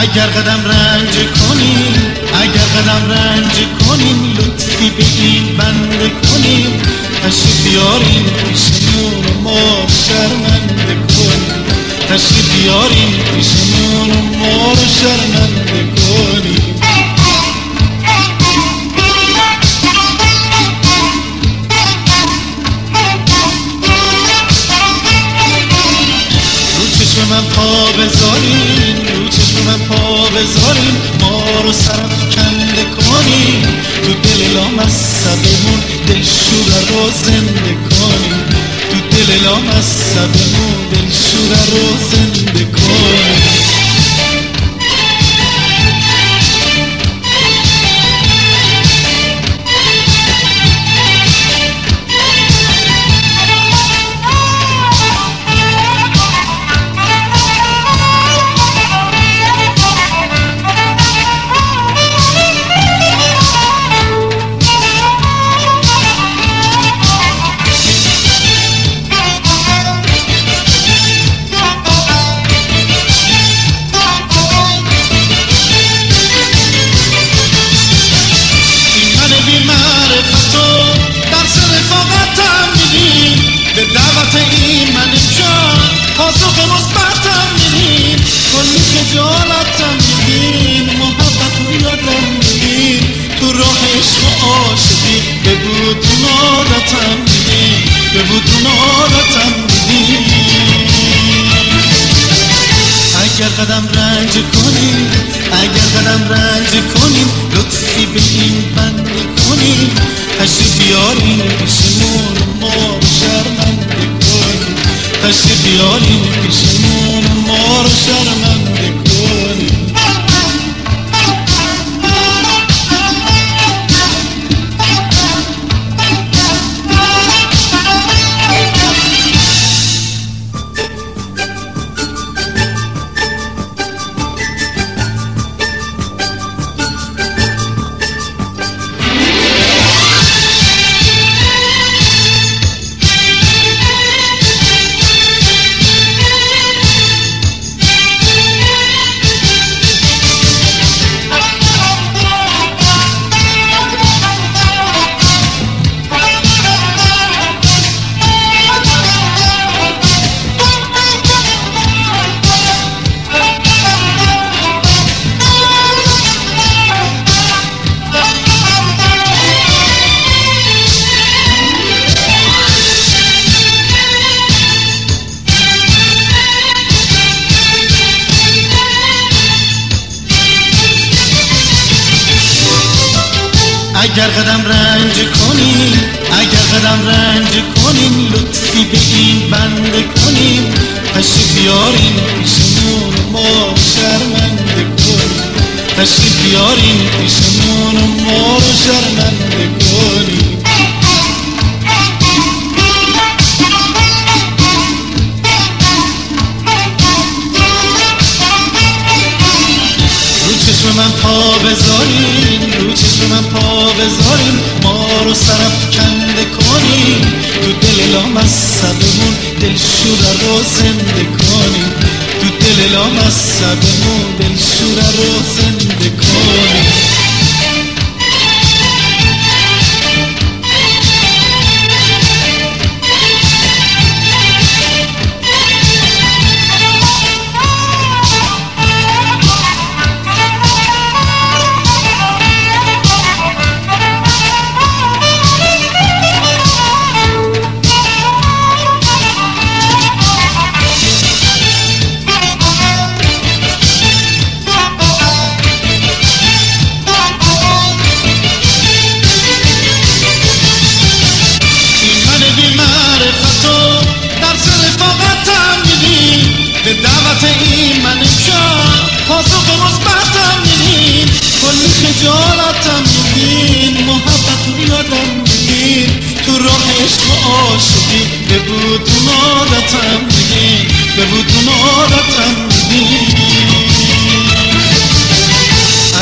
اگر قدم رنج کنیم اگر قدم رنج کنیم لطفی به این بنده کنیم تشریف بیاریم پیشمون ما شرمنده کنیم. تشریف بیاریم پیشمون ما رو شرمنده کنیم. رو چشم من پا بذاریم. من پا بذاریم ما رو سرف کنده کنیم. تو دل لام از سبمون دلشوره رو زنده کنیم. تو دل لام از سبمون دلشوره رو زنده کنیم. عادتم میدیم به بودون عادتم میدیم اگر قدم رنج کنیم اگر قدم رنج کنیم لطفی به این بنده کنیم تشریف بیاریم پیشمون ما رو شرمنده کنیم تشریف بیاریم پیشمون ما رو شرمنده اگر قدم رنج کنیم اگر قدم رنج کنیم لطفی به این بنده کنیم تشریف بیاریم پیشمون ما شرمنده کنیم. تشریف بیاریم پیشمون ما رو شرمنده من پا بذاریم رو چشم من پا بذاریم ما رو سرف کنده کنیم. تو دل لام از سبمون دلشوره رو زنده کنیم. تو دل لام از سبمون دلشوره رو زنده کنیم. عشق و عاشقی به بودون عادتم به بودون عادتم میدیم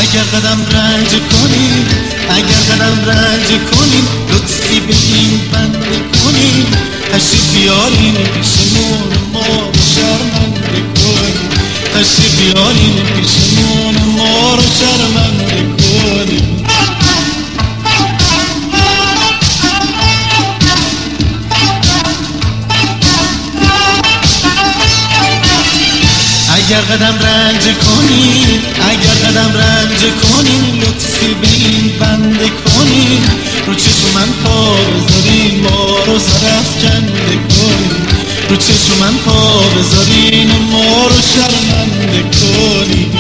اگر قدم رنج کنیم اگر قدم رنج کنیم قدم رنج کنین اگر قدم رنج کنین لطفی به این بنده کنین رو چشم من پا بذارین ما رو سرف کنده کنین رو چشم من پا بذارین ما رو شرمنده کنین